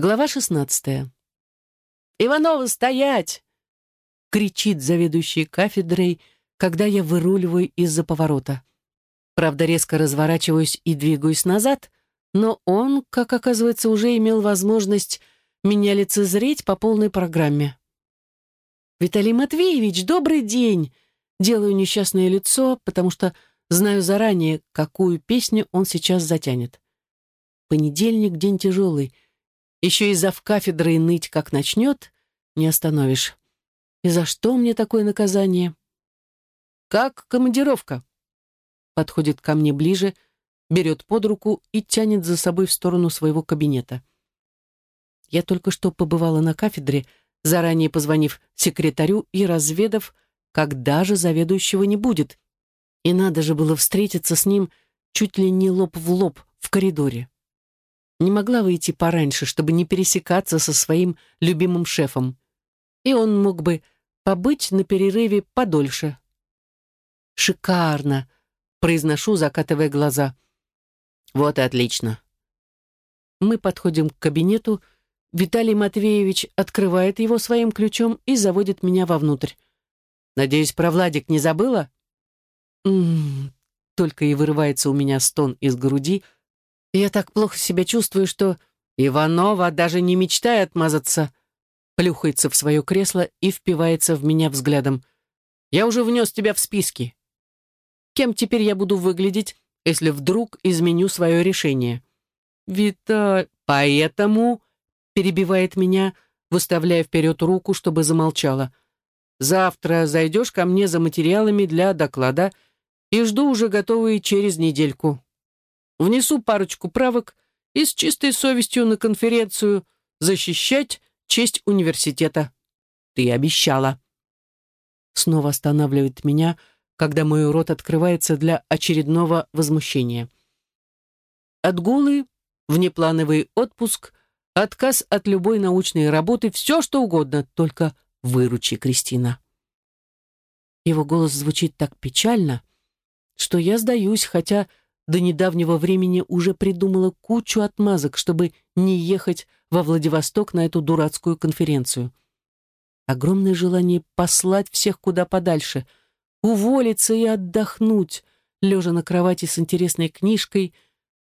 Глава шестнадцатая. «Иванова, стоять!» — кричит заведующий кафедрой, когда я выруливаю из-за поворота. Правда, резко разворачиваюсь и двигаюсь назад, но он, как оказывается, уже имел возможность меня лицезреть по полной программе. «Виталий Матвеевич, добрый день!» Делаю несчастное лицо, потому что знаю заранее, какую песню он сейчас затянет. Понедельник — день тяжелый — еще и зав кафедрой ныть как начнет, не остановишь. И за что мне такое наказание? Как командировка? Подходит ко мне ближе, берет под руку и тянет за собой в сторону своего кабинета. Я только что побывала на кафедре, заранее позвонив секретарю и разведав, когда же заведующего не будет. И надо же было встретиться с ним чуть ли не лоб в лоб в коридоре не могла выйти пораньше, чтобы не пересекаться со своим любимым шефом. И он мог бы побыть на перерыве подольше. «Шикарно!» — произношу, закатывая глаза. «Вот и отлично!» Мы подходим к кабинету, Виталий Матвеевич открывает его своим ключом и заводит меня вовнутрь. «Надеюсь, про Владик не забыла?» «М -м -м, Только и вырывается у меня стон из груди — я так плохо себя чувствую, что Иванова даже не мечтает отмазаться. Плюхается в свое кресло и впивается в меня взглядом. Я уже внес тебя в списки. Кем теперь я буду выглядеть, если вдруг изменю свое решение? Вита... Поэтому... Перебивает меня, выставляя вперед руку, чтобы замолчала. Завтра зайдешь ко мне за материалами для доклада и жду уже готовые через недельку. Внесу парочку правок и с чистой совестью на конференцию защищать честь университета. Ты обещала. Снова останавливает меня, когда мой рот открывается для очередного возмущения. Отгулы, внеплановый отпуск, отказ от любой научной работы, все что угодно, только выручи, Кристина. Его голос звучит так печально, что я сдаюсь, хотя до недавнего времени уже придумала кучу отмазок, чтобы не ехать во Владивосток на эту дурацкую конференцию. Огромное желание послать всех куда подальше, уволиться и отдохнуть, лежа на кровати с интересной книжкой,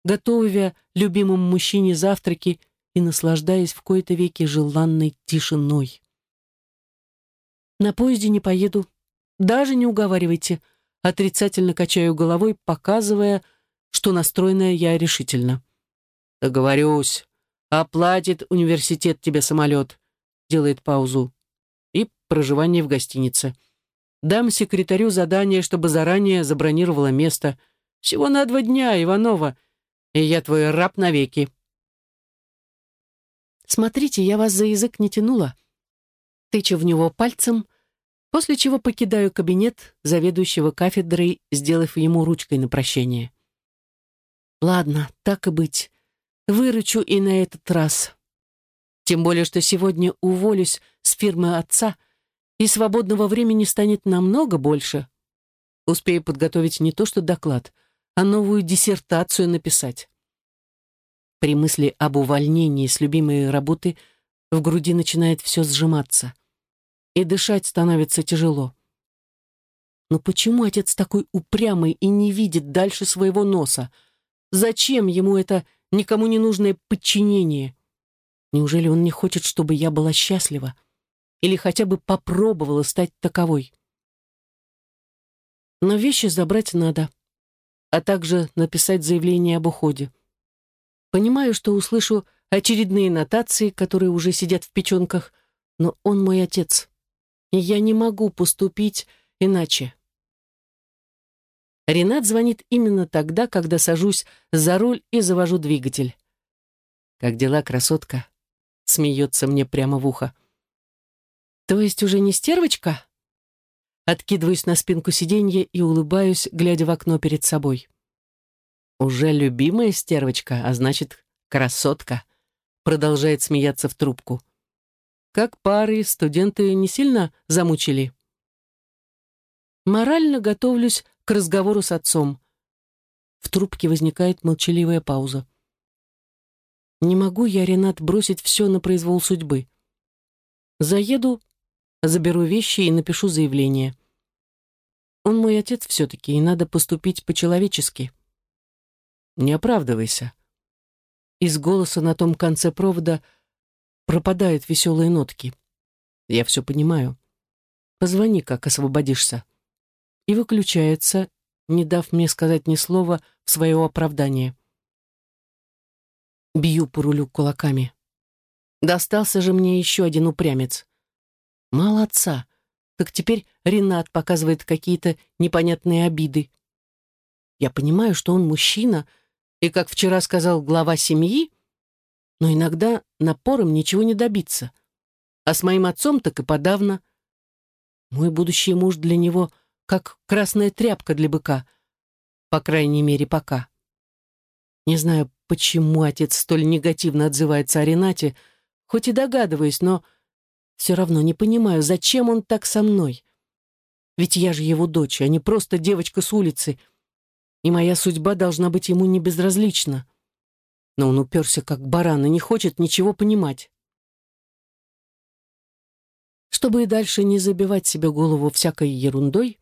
готовя любимому мужчине завтраки и наслаждаясь в кои-то веки желанной тишиной. На поезде не поеду, даже не уговаривайте, отрицательно качаю головой, показывая, что настроенная я решительно. «Договорюсь. Оплатит университет тебе самолет», — делает паузу. «И проживание в гостинице. Дам секретарю задание, чтобы заранее забронировала место. Всего на два дня, Иванова, и я твой раб навеки». «Смотрите, я вас за язык не тянула». Тыча в него пальцем, после чего покидаю кабинет заведующего кафедрой, сделав ему ручкой на прощение. Ладно, так и быть. Выручу и на этот раз. Тем более, что сегодня уволюсь с фирмы отца, и свободного времени станет намного больше. Успею подготовить не то что доклад, а новую диссертацию написать. При мысли об увольнении с любимой работы в груди начинает все сжиматься. И дышать становится тяжело. Но почему отец такой упрямый и не видит дальше своего носа — Зачем ему это никому не нужное подчинение? Неужели он не хочет, чтобы я была счастлива? Или хотя бы попробовала стать таковой? Но вещи забрать надо, а также написать заявление об уходе. Понимаю, что услышу очередные нотации, которые уже сидят в печенках, но он мой отец, и я не могу поступить иначе. Ренат звонит именно тогда, когда сажусь за руль и завожу двигатель. «Как дела, красотка?» — смеется мне прямо в ухо. «То есть уже не стервочка?» Откидываюсь на спинку сиденья и улыбаюсь, глядя в окно перед собой. «Уже любимая стервочка, а значит, красотка», — продолжает смеяться в трубку. «Как пары студенты не сильно замучили?» Морально готовлюсь к разговору с отцом. В трубке возникает молчаливая пауза. Не могу я, Ренат, бросить все на произвол судьбы. Заеду, заберу вещи и напишу заявление. Он мой отец все-таки, и надо поступить по-человечески. Не оправдывайся. Из голоса на том конце провода пропадают веселые нотки. Я все понимаю. Позвони, как освободишься. И выключается, не дав мне сказать ни слова в свое оправдание. Бью по рулю кулаками. Достался же мне еще один упрямец. Мало отца. Так теперь Ренат показывает какие-то непонятные обиды. Я понимаю, что он мужчина, и, как вчера сказал глава семьи, но иногда напором ничего не добиться. А с моим отцом так и подавно. Мой будущий муж для него как красная тряпка для быка. По крайней мере, пока. Не знаю, почему отец столь негативно отзывается о Ренате, хоть и догадываюсь, но все равно не понимаю, зачем он так со мной. Ведь я же его дочь, а не просто девочка с улицы, и моя судьба должна быть ему не безразлична. Но он уперся как баран и не хочет ничего понимать. Чтобы и дальше не забивать себе голову всякой ерундой,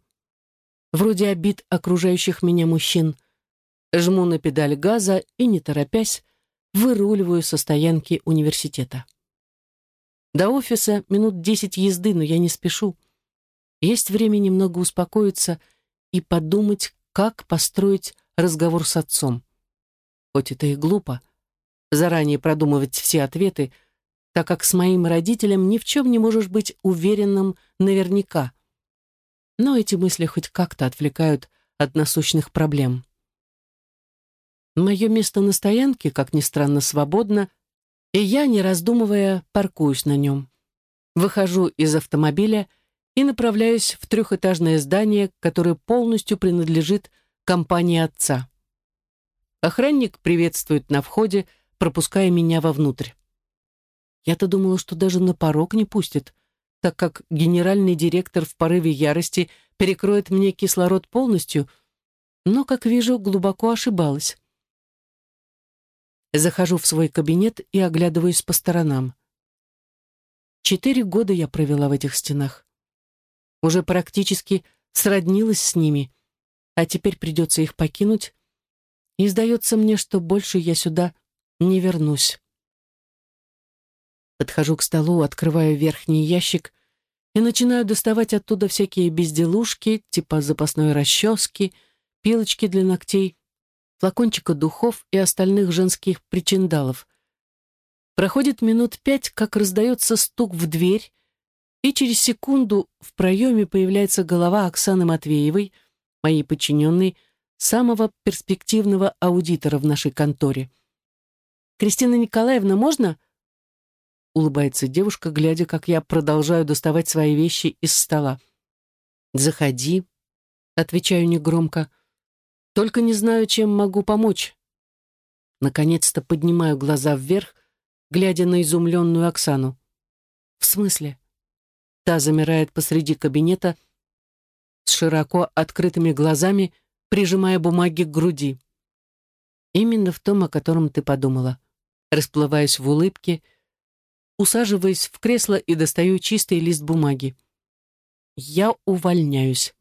вроде обид окружающих меня мужчин, жму на педаль газа и, не торопясь, выруливаю со стоянки университета. До офиса минут десять езды, но я не спешу. Есть время немного успокоиться и подумать, как построить разговор с отцом. Хоть это и глупо, заранее продумывать все ответы, так как с моим родителем ни в чем не можешь быть уверенным наверняка. Но эти мысли хоть как-то отвлекают от насущных проблем. Мое место на стоянке, как ни странно, свободно, и я, не раздумывая, паркуюсь на нем. Выхожу из автомобиля и направляюсь в трехэтажное здание, которое полностью принадлежит компании отца. Охранник приветствует на входе, пропуская меня вовнутрь. Я-то думала, что даже на порог не пустит, так как генеральный директор в порыве ярости перекроет мне кислород полностью, но, как вижу, глубоко ошибалась. Захожу в свой кабинет и оглядываюсь по сторонам. Четыре года я провела в этих стенах. Уже практически сроднилась с ними, а теперь придется их покинуть, и сдается мне, что больше я сюда не вернусь. Подхожу к столу, открываю верхний ящик и начинаю доставать оттуда всякие безделушки, типа запасной расчески, пилочки для ногтей, флакончика духов и остальных женских причиндалов. Проходит минут пять, как раздается стук в дверь, и через секунду в проеме появляется голова Оксаны Матвеевой, моей подчиненной, самого перспективного аудитора в нашей конторе. «Кристина Николаевна, можно?» Улыбается девушка, глядя, как я продолжаю доставать свои вещи из стола. «Заходи», — отвечаю негромко, — только не знаю, чем могу помочь. Наконец-то поднимаю глаза вверх, глядя на изумленную Оксану. В смысле? Та замирает посреди кабинета с широко открытыми глазами, прижимая бумаги к груди. Именно в том, о котором ты подумала. Расплываюсь в улыбке, усаживаясь в кресло и достаю чистый лист бумаги. Я увольняюсь.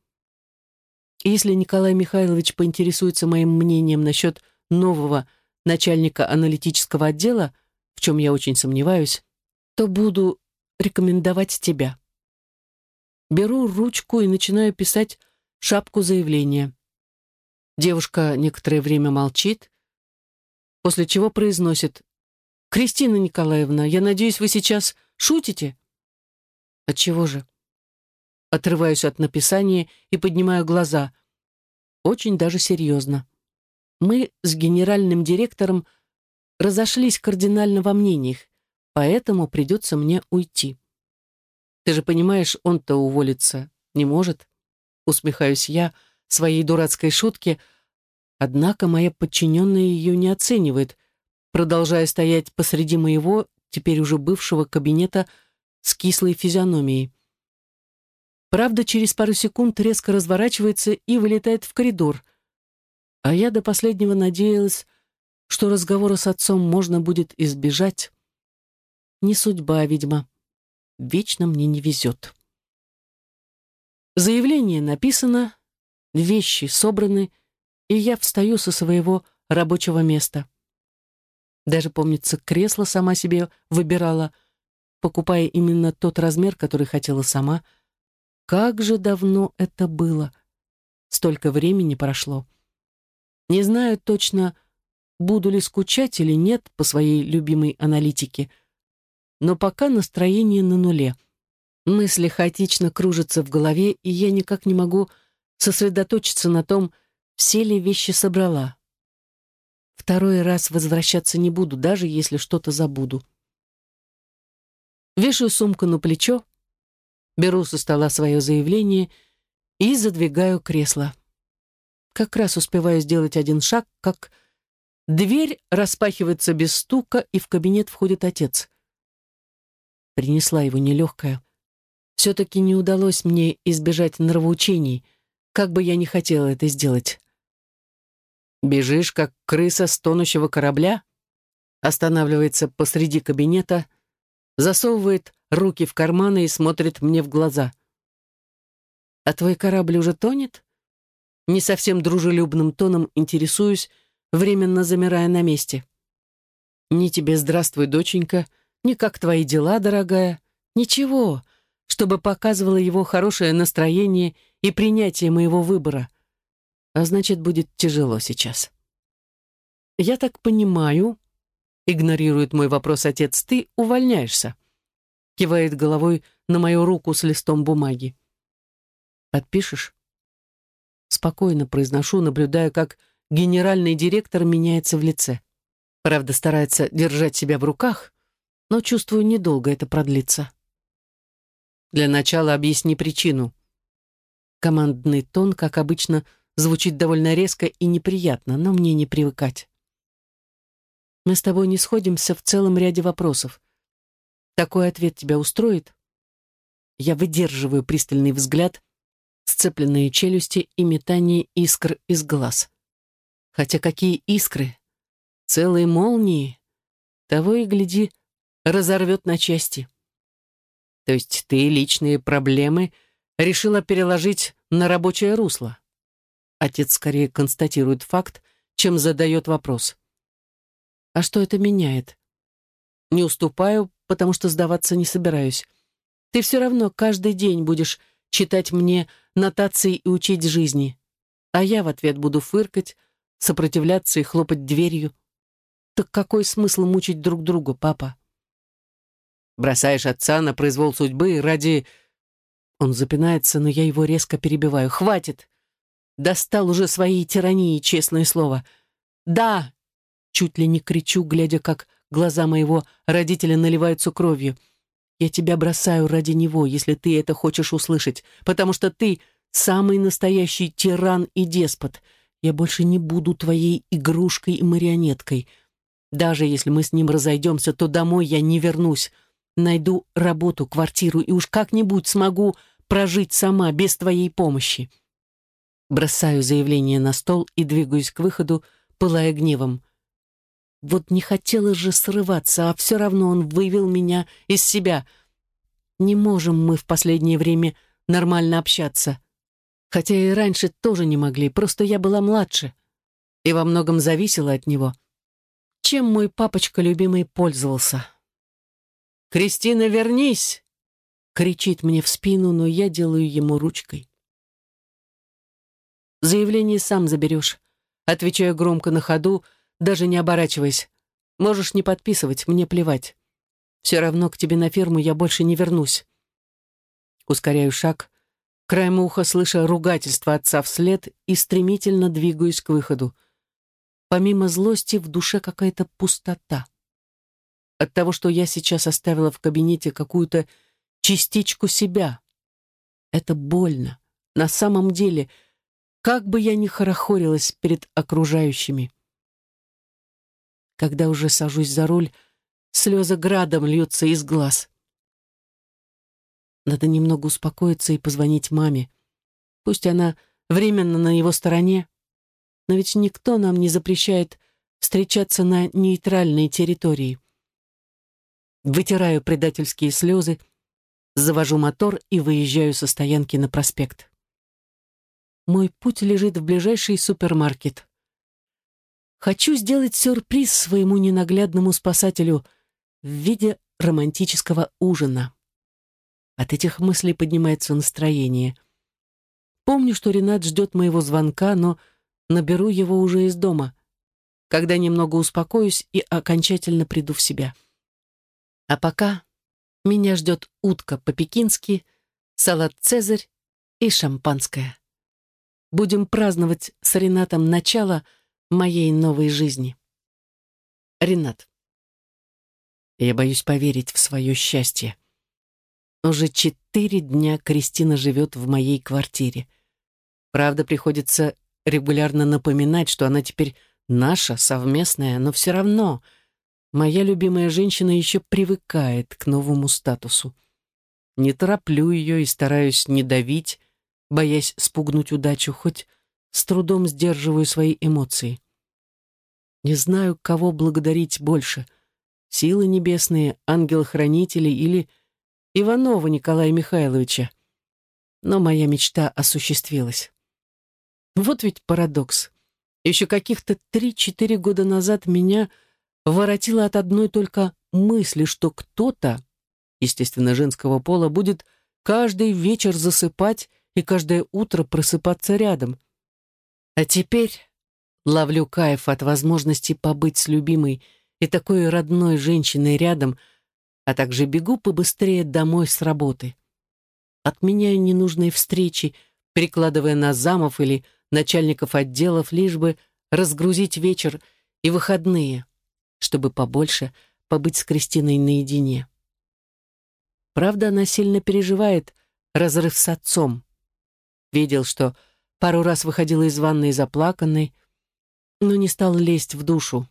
Если Николай Михайлович поинтересуется моим мнением насчет нового начальника аналитического отдела, в чем я очень сомневаюсь, то буду рекомендовать тебя. Беру ручку и начинаю писать шапку заявления. Девушка некоторое время молчит, после чего произносит «Кристина Николаевна, я надеюсь, вы сейчас шутите?» «Отчего же?» Отрываюсь от написания и поднимаю глаза. Очень даже серьезно. Мы с генеральным директором разошлись кардинально во мнениях, поэтому придется мне уйти. Ты же понимаешь, он-то уволиться не может. Усмехаюсь я своей дурацкой шутке, однако моя подчиненная ее не оценивает, продолжая стоять посреди моего, теперь уже бывшего кабинета с кислой физиономией. Правда, через пару секунд резко разворачивается и вылетает в коридор. А я до последнего надеялась, что разговора с отцом можно будет избежать. Не судьба, видимо. Вечно мне не везет. Заявление написано, вещи собраны, и я встаю со своего рабочего места. Даже, помнится, кресло сама себе выбирала, покупая именно тот размер, который хотела сама. Как же давно это было! Столько времени прошло. Не знаю точно, буду ли скучать или нет по своей любимой аналитике, но пока настроение на нуле. Мысли хаотично кружатся в голове, и я никак не могу сосредоточиться на том, все ли вещи собрала. Второй раз возвращаться не буду, даже если что-то забуду. Вешаю сумку на плечо, беру со стола свое заявление и задвигаю кресло. Как раз успеваю сделать один шаг, как дверь распахивается без стука, и в кабинет входит отец. Принесла его нелегкая. Все-таки не удалось мне избежать нравоучений, как бы я ни хотела это сделать. Бежишь, как крыса с тонущего корабля? Останавливается посреди кабинета, засовывает руки в карманы и смотрит мне в глаза. «А твой корабль уже тонет?» Не совсем дружелюбным тоном интересуюсь, временно замирая на месте. «Ни тебе здравствуй, доченька, ни как твои дела, дорогая. Ничего, чтобы показывало его хорошее настроение и принятие моего выбора а значит, будет тяжело сейчас. «Я так понимаю», — игнорирует мой вопрос отец, — «ты увольняешься», — кивает головой на мою руку с листом бумаги. «Подпишешь?» Спокойно произношу, наблюдая, как генеральный директор меняется в лице. Правда, старается держать себя в руках, но чувствую, недолго это продлится. Для начала объясни причину. Командный тон, как обычно, — Звучит довольно резко и неприятно, но мне не привыкать. Мы с тобой не сходимся в целом ряде вопросов. Такой ответ тебя устроит? Я выдерживаю пристальный взгляд, сцепленные челюсти и метание искр из глаз. Хотя какие искры? Целые молнии. Того и гляди, разорвет на части. То есть ты личные проблемы решила переложить на рабочее русло? Отец скорее констатирует факт, чем задает вопрос. А что это меняет? Не уступаю, потому что сдаваться не собираюсь. Ты все равно каждый день будешь читать мне нотации и учить жизни. А я в ответ буду фыркать, сопротивляться и хлопать дверью. Так какой смысл мучить друг друга, папа? Бросаешь отца на произвол судьбы ради... Он запинается, но я его резко перебиваю. «Хватит! Достал уже своей тирании, честное слово. Да, чуть ли не кричу, глядя, как глаза моего родителя наливаются кровью. Я тебя бросаю ради него, если ты это хочешь услышать, потому что ты самый настоящий тиран и деспот. Я больше не буду твоей игрушкой и марионеткой. Даже если мы с ним разойдемся, то домой я не вернусь. Найду работу, квартиру и уж как-нибудь смогу прожить сама, без твоей помощи. Бросаю заявление на стол и двигаюсь к выходу, пылая гневом. Вот не хотела же срываться, а все равно он вывел меня из себя. Не можем мы в последнее время нормально общаться. Хотя и раньше тоже не могли, просто я была младше и во многом зависела от него. Чем мой папочка любимый пользовался? «Кристина, вернись!» — кричит мне в спину, но я делаю ему ручкой. Заявление сам заберешь. Отвечаю громко на ходу, даже не оборачиваясь. Можешь не подписывать, мне плевать. Все равно к тебе на ферму я больше не вернусь. Ускоряю шаг, краем уха слыша ругательство отца вслед и стремительно двигаюсь к выходу. Помимо злости в душе какая-то пустота. От того, что я сейчас оставила в кабинете какую-то частичку себя. Это больно. На самом деле — как бы я ни хорохорилась перед окружающими. Когда уже сажусь за руль, слезы градом льются из глаз. Надо немного успокоиться и позвонить маме. Пусть она временно на его стороне, но ведь никто нам не запрещает встречаться на нейтральной территории. Вытираю предательские слезы, завожу мотор и выезжаю со стоянки на проспект. Мой путь лежит в ближайший супермаркет. Хочу сделать сюрприз своему ненаглядному спасателю в виде романтического ужина. От этих мыслей поднимается настроение. Помню, что Ренат ждет моего звонка, но наберу его уже из дома, когда немного успокоюсь и окончательно приду в себя. А пока меня ждет утка по-пекински, салат «Цезарь» и шампанское. Будем праздновать с Ренатом начало моей новой жизни. Ренат. Я боюсь поверить в свое счастье. Уже четыре дня Кристина живет в моей квартире. Правда, приходится регулярно напоминать, что она теперь наша, совместная, но все равно моя любимая женщина еще привыкает к новому статусу. Не тороплю ее и стараюсь не давить, боясь спугнуть удачу, хоть с трудом сдерживаю свои эмоции. Не знаю, кого благодарить больше — силы небесные, ангел-хранители или Иванова Николая Михайловича. Но моя мечта осуществилась. Вот ведь парадокс. Еще каких-то три-четыре года назад меня воротило от одной только мысли, что кто-то, естественно, женского пола, будет каждый вечер засыпать и каждое утро просыпаться рядом. А теперь ловлю кайф от возможности побыть с любимой и такой родной женщиной рядом, а также бегу побыстрее домой с работы. Отменяю ненужные встречи, перекладывая на замов или начальников отделов, лишь бы разгрузить вечер и выходные, чтобы побольше побыть с Кристиной наедине. Правда, она сильно переживает разрыв с отцом. Видел, что пару раз выходила из ванной заплаканной, но не стал лезть в душу.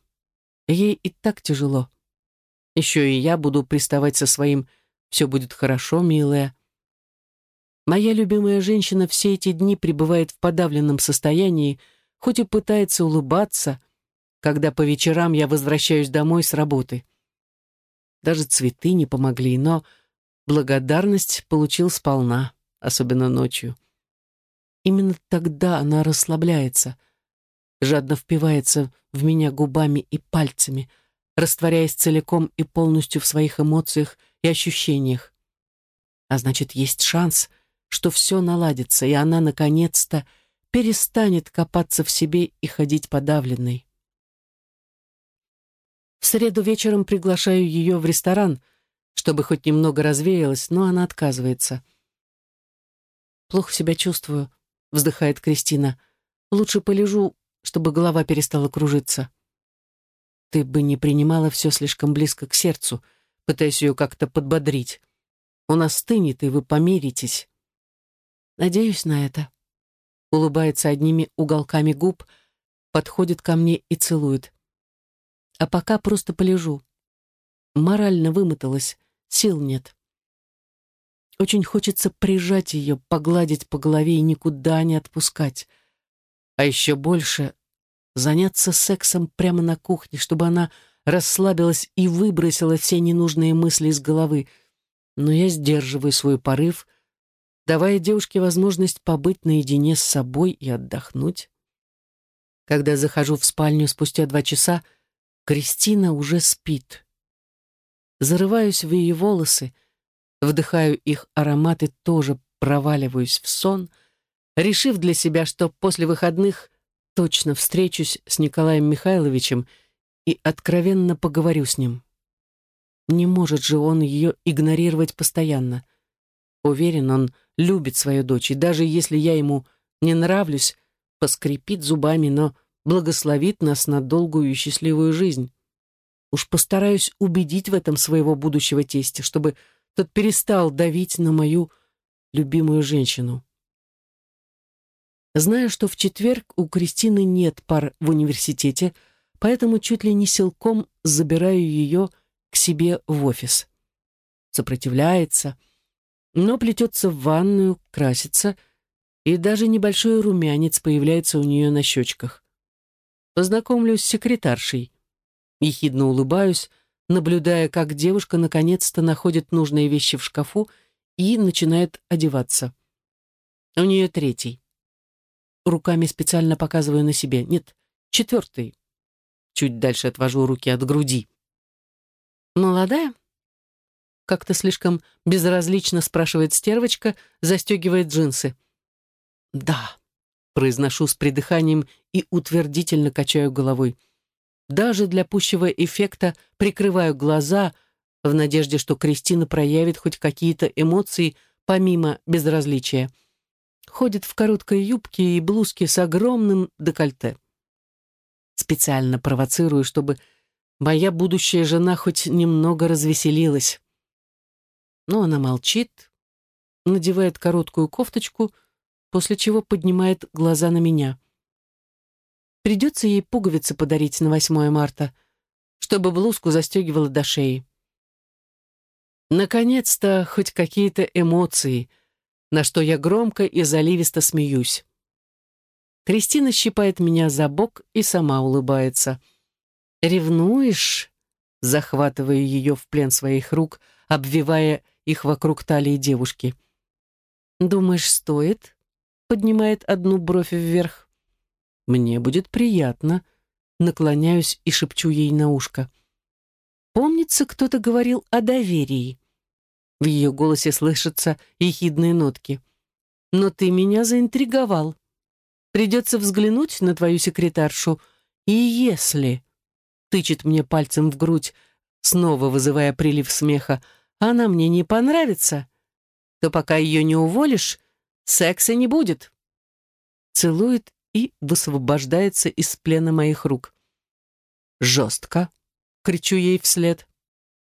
Ей и так тяжело. Еще и я буду приставать со своим «все будет хорошо, милая», Моя любимая женщина все эти дни пребывает в подавленном состоянии, хоть и пытается улыбаться, когда по вечерам я возвращаюсь домой с работы. Даже цветы не помогли, но благодарность получил сполна, особенно ночью. Именно тогда она расслабляется, жадно впивается в меня губами и пальцами, растворяясь целиком и полностью в своих эмоциях и ощущениях. А значит, есть шанс — что все наладится, и она, наконец-то, перестанет копаться в себе и ходить подавленной. В среду вечером приглашаю ее в ресторан, чтобы хоть немного развеялась, но она отказывается. «Плохо себя чувствую», — вздыхает Кристина. «Лучше полежу, чтобы голова перестала кружиться». «Ты бы не принимала все слишком близко к сердцу», пытаясь ее как-то подбодрить. «Он остынет, и вы помиритесь». Надеюсь на это. Улыбается одними уголками губ, подходит ко мне и целует. А пока просто полежу. Морально вымоталась, сил нет. Очень хочется прижать ее, погладить по голове и никуда не отпускать. А еще больше заняться сексом прямо на кухне, чтобы она расслабилась и выбросила все ненужные мысли из головы. Но я сдерживаю свой порыв, давая девушке возможность побыть наедине с собой и отдохнуть. Когда захожу в спальню спустя два часа, Кристина уже спит. Зарываюсь в ее волосы, вдыхаю их аромат и тоже проваливаюсь в сон, решив для себя, что после выходных точно встречусь с Николаем Михайловичем и откровенно поговорю с ним. Не может же он ее игнорировать постоянно. Уверен, он любит свою дочь, и даже если я ему не нравлюсь, поскрипит зубами, но благословит нас на долгую и счастливую жизнь. Уж постараюсь убедить в этом своего будущего тестя, чтобы тот перестал давить на мою любимую женщину. Знаю, что в четверг у Кристины нет пар в университете, поэтому чуть ли не силком забираю ее к себе в офис. Сопротивляется, но плетется в ванную, красится, и даже небольшой румянец появляется у нее на щечках. Познакомлюсь с секретаршей. Ехидно улыбаюсь, наблюдая, как девушка наконец-то находит нужные вещи в шкафу и начинает одеваться. У нее третий. Руками специально показываю на себе. Нет, четвертый. Чуть дальше отвожу руки от груди. «Молодая?» Как-то слишком безразлично спрашивает стервочка, застегивает джинсы. «Да», — произношу с придыханием и утвердительно качаю головой. Даже для пущего эффекта прикрываю глаза в надежде, что Кристина проявит хоть какие-то эмоции помимо безразличия. Ходит в короткой юбке и блузке с огромным декольте. Специально провоцирую, чтобы моя будущая жена хоть немного развеселилась. Но она молчит, надевает короткую кофточку, после чего поднимает глаза на меня. Придется ей пуговицы подарить на 8 марта, чтобы блузку застегивала до шеи. Наконец-то хоть какие-то эмоции, на что я громко и заливисто смеюсь. Кристина щипает меня за бок и сама улыбается. «Ревнуешь?» захватывая ее в плен своих рук, обвивая их вокруг талии девушки. «Думаешь, стоит?» поднимает одну бровь вверх. «Мне будет приятно», наклоняюсь и шепчу ей на ушко. «Помнится, кто-то говорил о доверии». В ее голосе слышатся ехидные нотки. «Но ты меня заинтриговал. Придется взглянуть на твою секретаршу. И если...» Тычет мне пальцем в грудь, снова вызывая прилив смеха. «Она мне не понравится. То пока ее не уволишь, секса не будет». Целует и высвобождается из плена моих рук. «Жестко!» — кричу ей вслед.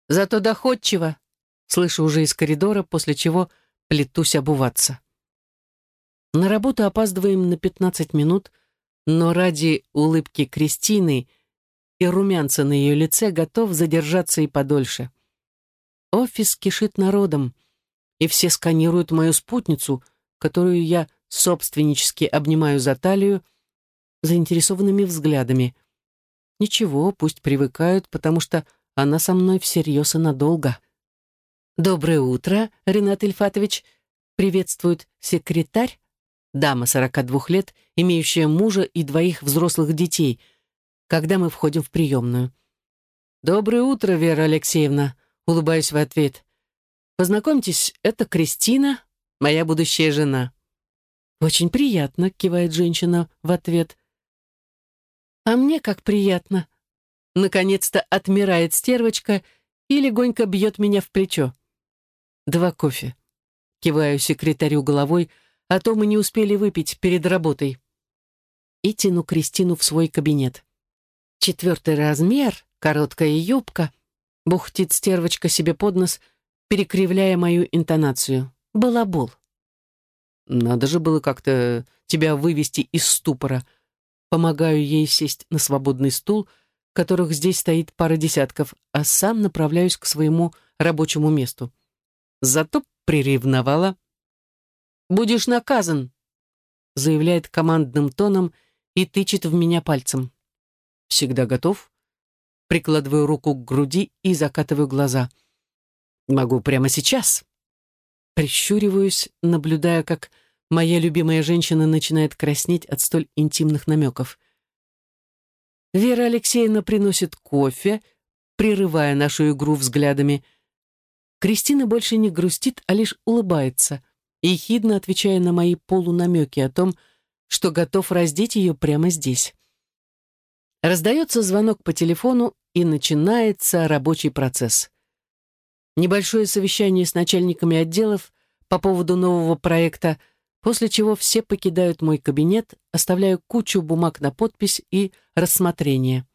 «Зато доходчиво!» — слышу уже из коридора, после чего плетусь обуваться. На работу опаздываем на 15 минут, но ради улыбки Кристины и румянца на ее лице готов задержаться и подольше. Офис кишит народом, и все сканируют мою спутницу, которую я собственнически обнимаю за талию, заинтересованными взглядами. Ничего, пусть привыкают, потому что она со мной всерьез и надолго. «Доброе утро, Ренат Ильфатович!» приветствует секретарь, дама 42 лет, имеющая мужа и двоих взрослых детей, когда мы входим в приемную. «Доброе утро, Вера Алексеевна», — улыбаюсь в ответ. «Познакомьтесь, это Кристина, моя будущая жена». «Очень приятно», — кивает женщина в ответ. «А мне как приятно». Наконец-то отмирает стервочка и легонько бьет меня в плечо. «Два кофе». Киваю секретарю головой, — а то мы не успели выпить перед работой. И тяну Кристину в свой кабинет. Четвертый размер, короткая юбка, бухтит стервочка себе под нос, перекривляя мою интонацию. Балабол. Надо же было как-то тебя вывести из ступора. Помогаю ей сесть на свободный стул, которых здесь стоит пара десятков, а сам направляюсь к своему рабочему месту. Зато приревновала Будешь наказан», заявляет командным тоном и тычет в меня пальцем. Всегда готов. Прикладываю руку к груди и закатываю глаза. Могу прямо сейчас. Прищуриваюсь, наблюдая, как моя любимая женщина начинает краснеть от столь интимных намеков. Вера Алексеевна приносит кофе, прерывая нашу игру взглядами. Кристина больше не грустит, а лишь улыбается ехидно отвечая на мои полунамеки о том, что готов раздеть ее прямо здесь. Раздается звонок по телефону, и начинается рабочий процесс. Небольшое совещание с начальниками отделов по поводу нового проекта, после чего все покидают мой кабинет, оставляя кучу бумаг на подпись и рассмотрение.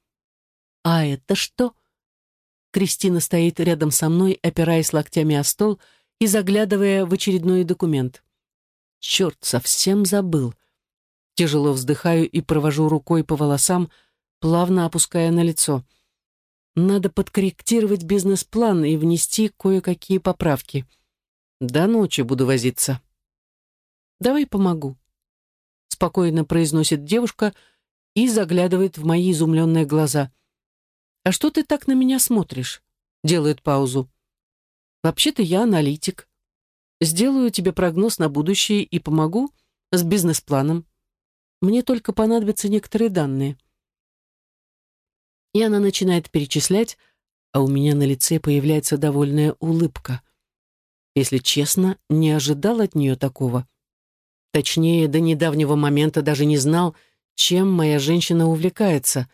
«А это что?» Кристина стоит рядом со мной, опираясь локтями о стол, и заглядывая в очередной документ. Черт, совсем забыл. Тяжело вздыхаю и провожу рукой по волосам, плавно опуская на лицо. Надо подкорректировать бизнес-план и внести кое-какие поправки. До ночи буду возиться. Давай помогу. Спокойно произносит девушка и заглядывает в мои изумленные глаза. «А что ты так на меня смотришь?» Делает паузу. «Вообще-то я аналитик. Сделаю тебе прогноз на будущее и помогу с бизнес-планом. Мне только понадобятся некоторые данные». И она начинает перечислять, а у меня на лице появляется довольная улыбка. Если честно, не ожидал от нее такого. Точнее, до недавнего момента даже не знал, чем моя женщина увлекается.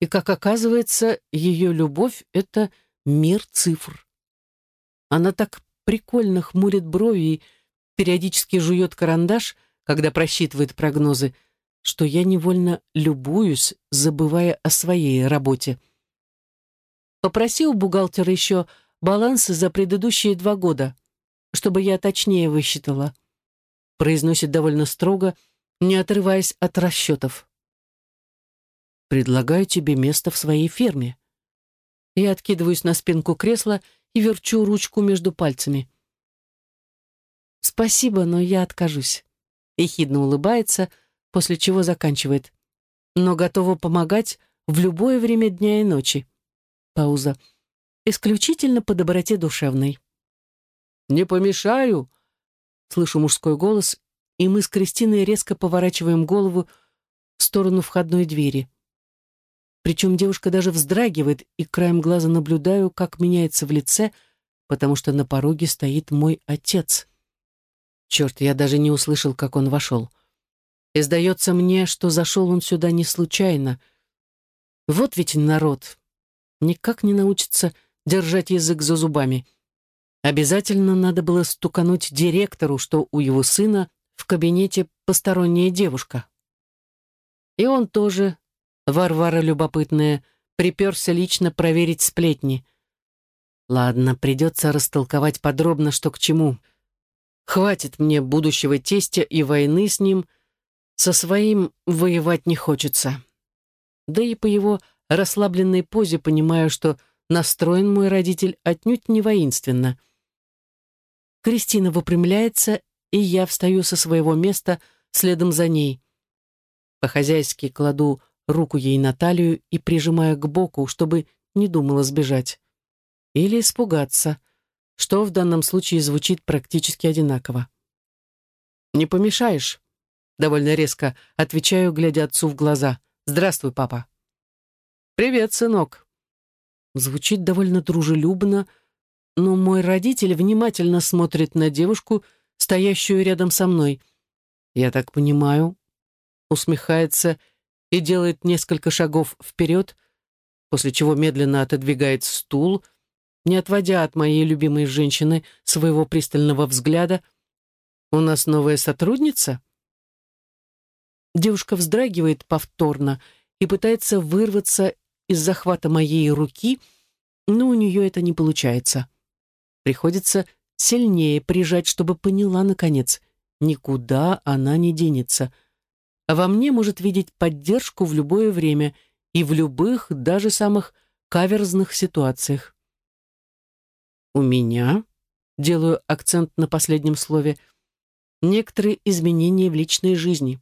И, как оказывается, ее любовь — это мир цифр. Она так прикольно хмурит брови и периодически жует карандаш, когда просчитывает прогнозы, что я невольно любуюсь, забывая о своей работе. Попроси у бухгалтера еще балансы за предыдущие два года, чтобы я точнее высчитала. Произносит довольно строго, не отрываясь от расчетов. «Предлагаю тебе место в своей ферме». Я откидываюсь на спинку кресла и верчу ручку между пальцами. «Спасибо, но я откажусь», — ехидно улыбается, после чего заканчивает. «Но готова помогать в любое время дня и ночи». Пауза. «Исключительно по доброте душевной». «Не помешаю!» Слышу мужской голос, и мы с Кристиной резко поворачиваем голову в сторону входной двери. Причем девушка даже вздрагивает, и краем глаза наблюдаю, как меняется в лице, потому что на пороге стоит мой отец. Черт, я даже не услышал, как он вошел. И сдается мне, что зашел он сюда не случайно. Вот ведь народ. Никак не научится держать язык за зубами. Обязательно надо было стукануть директору, что у его сына в кабинете посторонняя девушка. И он тоже, Варвара любопытная, приперся лично проверить сплетни. Ладно, придется растолковать подробно, что к чему. Хватит мне будущего тестя и войны с ним. Со своим воевать не хочется. Да и по его расслабленной позе понимаю, что настроен мой родитель отнюдь не воинственно. Кристина выпрямляется, и я встаю со своего места следом за ней. По-хозяйски кладу руку ей на талию и прижимаю к боку, чтобы не думала сбежать. Или испугаться, что в данном случае звучит практически одинаково. «Не помешаешь?» Довольно резко отвечаю, глядя отцу в глаза. «Здравствуй, папа». «Привет, сынок». Звучит довольно дружелюбно, но мой родитель внимательно смотрит на девушку, стоящую рядом со мной. Я так понимаю, усмехается и делает несколько шагов вперед, после чего медленно отодвигает стул, не отводя от моей любимой женщины своего пристального взгляда. «У нас новая сотрудница?» Девушка вздрагивает повторно и пытается вырваться из захвата моей руки, но у нее это не получается. Приходится сильнее прижать, чтобы поняла, наконец, никуда она не денется. А во мне может видеть поддержку в любое время и в любых, даже самых каверзных ситуациях. У меня, делаю акцент на последнем слове, некоторые изменения в личной жизни.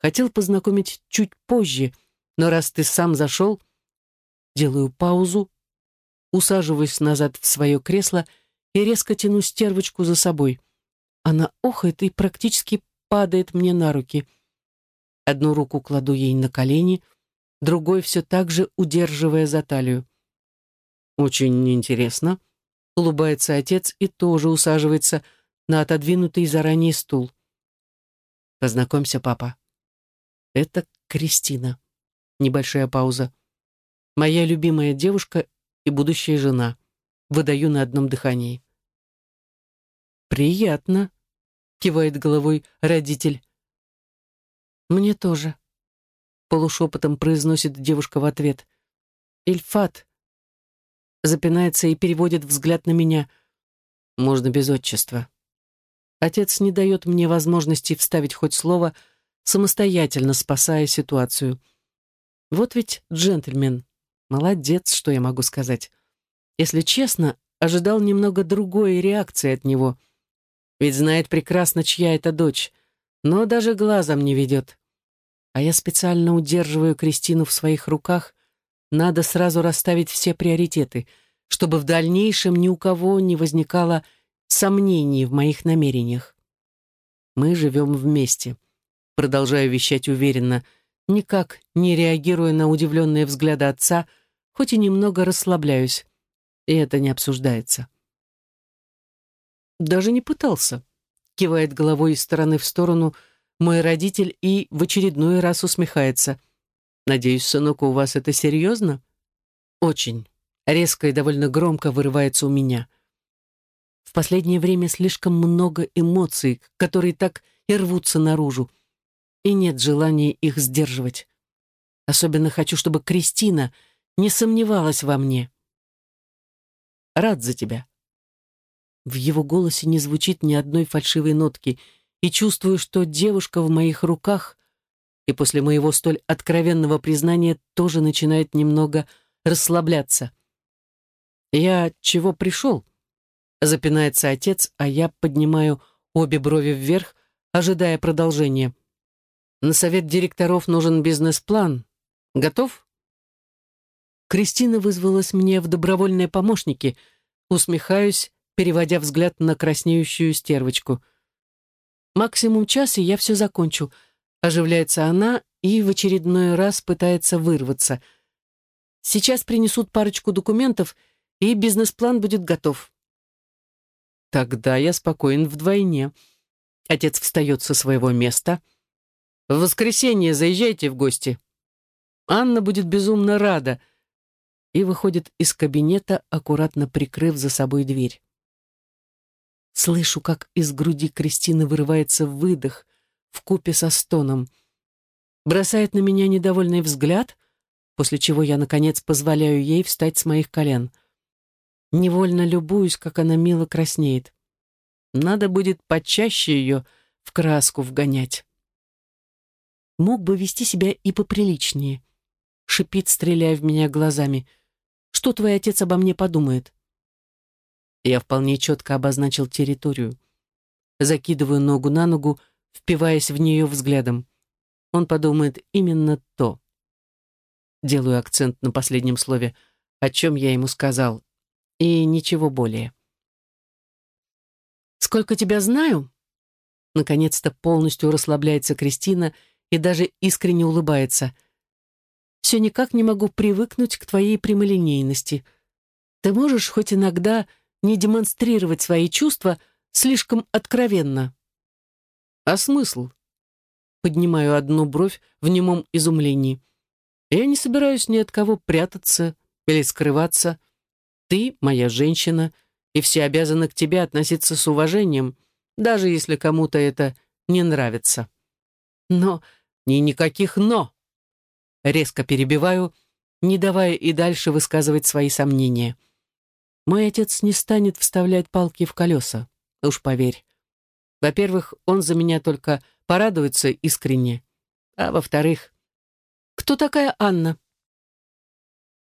Хотел познакомить чуть позже, но раз ты сам зашел, делаю паузу, усаживаюсь назад в свое кресло и резко тяну стервочку за собой. Она охает и практически падает мне на руки. Одну руку кладу ей на колени, другой все так же удерживая за талию. «Очень интересно», — улыбается отец и тоже усаживается на отодвинутый заранее стул. «Познакомься, папа. Это Кристина». Небольшая пауза. «Моя любимая девушка и будущая жена. Выдаю на одном дыхании. «Приятно», — кивает головой родитель. «Мне тоже», — полушепотом произносит девушка в ответ. «Ильфат», — запинается и переводит взгляд на меня. «Можно без отчества». Отец не дает мне возможности вставить хоть слово, самостоятельно спасая ситуацию. Вот ведь джентльмен. Молодец, что я могу сказать. Если честно, ожидал немного другой реакции от него. Ведь знает прекрасно, чья это дочь, но даже глазом не ведет. а я специально удерживаю Кристину в своих руках, надо сразу расставить все приоритеты, чтобы в дальнейшем ни у кого не возникало сомнений в моих намерениях. Мы живем вместе. Продолжаю вещать уверенно, никак не реагируя на удивленные взгляды отца, хоть и немного расслабляюсь, и это не обсуждается. Даже не пытался. Кивает головой из стороны в сторону мой родитель и в очередной раз усмехается. «Надеюсь, сынок, у вас это серьезно?» «Очень». Резко и довольно громко вырывается у меня. В последнее время слишком много эмоций, которые так и рвутся наружу, и нет желания их сдерживать. Особенно хочу, чтобы Кристина не сомневалась во мне. Рад за тебя. В его голосе не звучит ни одной фальшивой нотки, и чувствую, что девушка в моих руках и после моего столь откровенного признания тоже начинает немного расслабляться. «Я чего пришел?» — запинается отец, а я поднимаю обе брови вверх, ожидая продолжения. «На совет директоров нужен бизнес-план. Готов?» Кристина вызвалась мне в добровольные помощники. Усмехаюсь, переводя взгляд на краснеющую стервочку. «Максимум час, и я все закончу», — оживляется она и в очередной раз пытается вырваться. «Сейчас принесут парочку документов, и бизнес-план будет готов». «Тогда я спокоен вдвойне». Отец встает со своего места. «В воскресенье заезжайте в гости. Анна будет безумно рада» и выходит из кабинета, аккуратно прикрыв за собой дверь. Слышу, как из груди Кристины вырывается выдох в купе со стоном. Бросает на меня недовольный взгляд, после чего я, наконец, позволяю ей встать с моих колен. Невольно любуюсь, как она мило краснеет. Надо будет почаще ее в краску вгонять. Мог бы вести себя и поприличнее. Шипит, стреляя в меня глазами. Что твой отец обо мне подумает? Я вполне четко обозначил территорию. Закидываю ногу на ногу, впиваясь в нее взглядом. Он подумает именно то. Делаю акцент на последнем слове, о чем я ему сказал, и ничего более. «Сколько тебя знаю?» Наконец-то полностью расслабляется Кристина и даже искренне улыбается. «Все никак не могу привыкнуть к твоей прямолинейности. Ты можешь хоть иногда не демонстрировать свои чувства слишком откровенно. А смысл? Поднимаю одну бровь в немом изумлении. Я не собираюсь ни от кого прятаться или скрываться. Ты моя женщина, и все обязаны к тебе относиться с уважением, даже если кому-то это не нравится. Но ни никаких «но». Резко перебиваю, не давая и дальше высказывать свои сомнения. Мой отец не станет вставлять палки в колеса, уж поверь. Во-первых, он за меня только порадуется искренне. А во-вторых, кто такая Анна?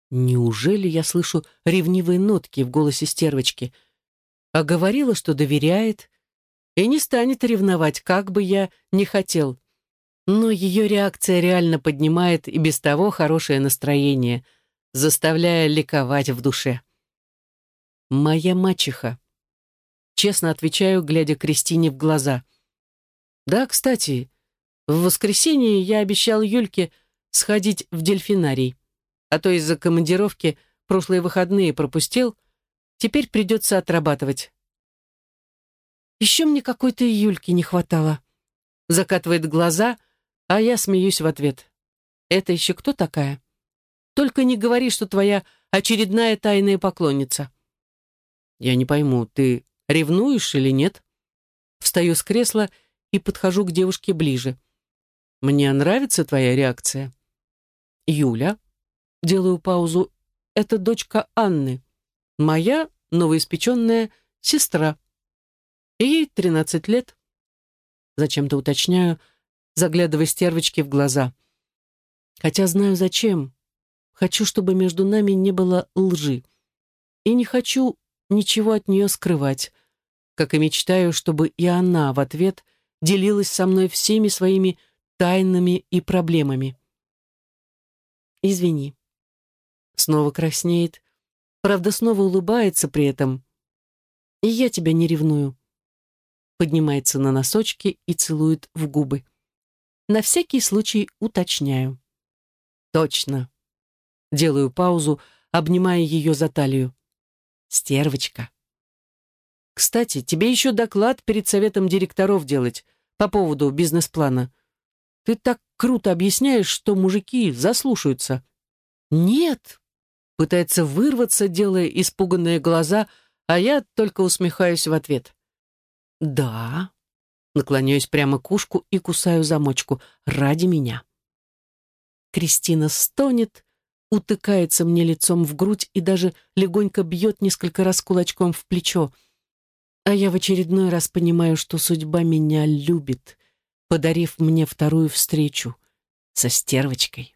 Неужели я слышу ревнивые нотки в голосе стервочки? А говорила, что доверяет и не станет ревновать, как бы я ни хотел. Но ее реакция реально поднимает и без того хорошее настроение, заставляя ликовать в душе. «Моя мачеха». Честно отвечаю, глядя Кристине в глаза. «Да, кстати, в воскресенье я обещал Юльке сходить в дельфинарий, а то из-за командировки прошлые выходные пропустил, теперь придется отрабатывать». «Еще мне какой-то Юльки не хватало», — закатывает глаза, а я смеюсь в ответ. «Это еще кто такая? Только не говори, что твоя очередная тайная поклонница». Я не пойму, ты ревнуешь или нет? Встаю с кресла и подхожу к девушке ближе. Мне нравится твоя реакция. Юля, делаю паузу, это дочка Анны, моя новоиспеченная сестра. ей тринадцать лет. Зачем-то уточняю, заглядывая стервочке в глаза. Хотя знаю зачем. Хочу, чтобы между нами не было лжи. И не хочу ничего от нее скрывать, как и мечтаю, чтобы и она в ответ делилась со мной всеми своими тайнами и проблемами. Извини. Снова краснеет, правда, снова улыбается при этом. И я тебя не ревную. Поднимается на носочки и целует в губы. На всякий случай уточняю. Точно. Делаю паузу, обнимая ее за талию. Стервочка. Кстати, тебе еще доклад перед советом директоров делать по поводу бизнес-плана. Ты так круто объясняешь, что мужики заслушаются. Нет. Пытается вырваться, делая испуганные глаза, а я только усмехаюсь в ответ. Да. Наклоняюсь прямо к ушку и кусаю замочку. Ради меня. Кристина стонет, утыкается мне лицом в грудь и даже легонько бьет несколько раз кулачком в плечо. А я в очередной раз понимаю, что судьба меня любит, подарив мне вторую встречу со стервочкой.